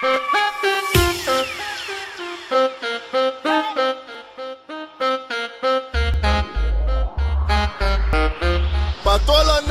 Pa' toda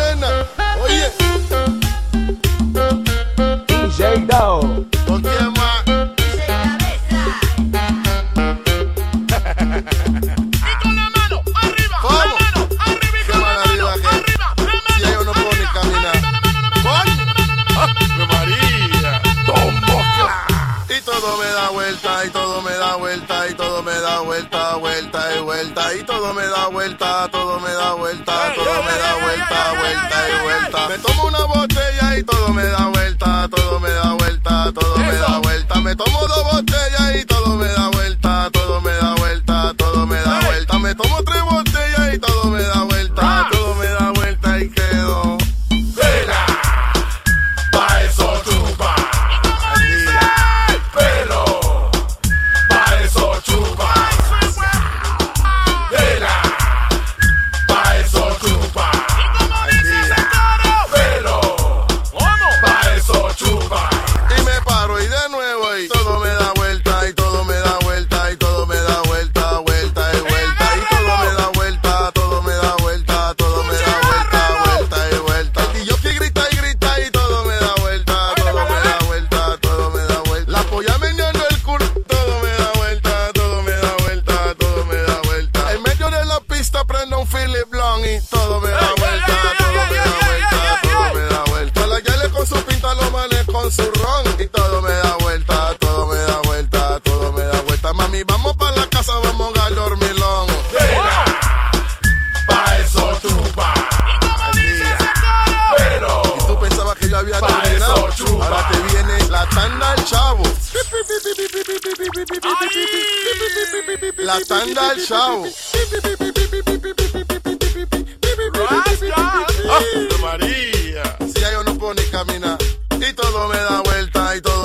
da vuelta, y todo me da vuelta, y todo me da vuelta, vuelta y vuelta, y todo me da vuelta, todo me da vuelta, todo me da vuelta, vuelta y vuelta. Me tomo una botella y todo me da vuelta, todo me da vuelta, todo me da vuelta. Me tomo dos botellas con su ron y todo me da vuelta, todo me da vuelta, todo me da vuelta. Mami, vamos para la casa, vamos a dormilón. Pa' eso chupa. Pero, Y tú pensabas que yo había terminado. Ahora te viene la tanda al chavo. La tanda al chavo. Y todo me da vuelta, y todo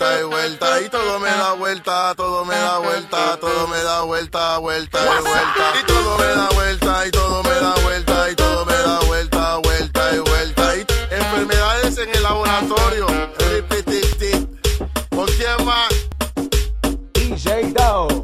y todo me da vuelta, todo me da vuelta, todo me da vuelta, vuelta y vuelta. Y todo me da vuelta, y todo me da vuelta, y todo me da vuelta, vuelta y vuelta. Y enfermedades en el laboratorio. ¿Por quién más? DJ Dao.